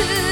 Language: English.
to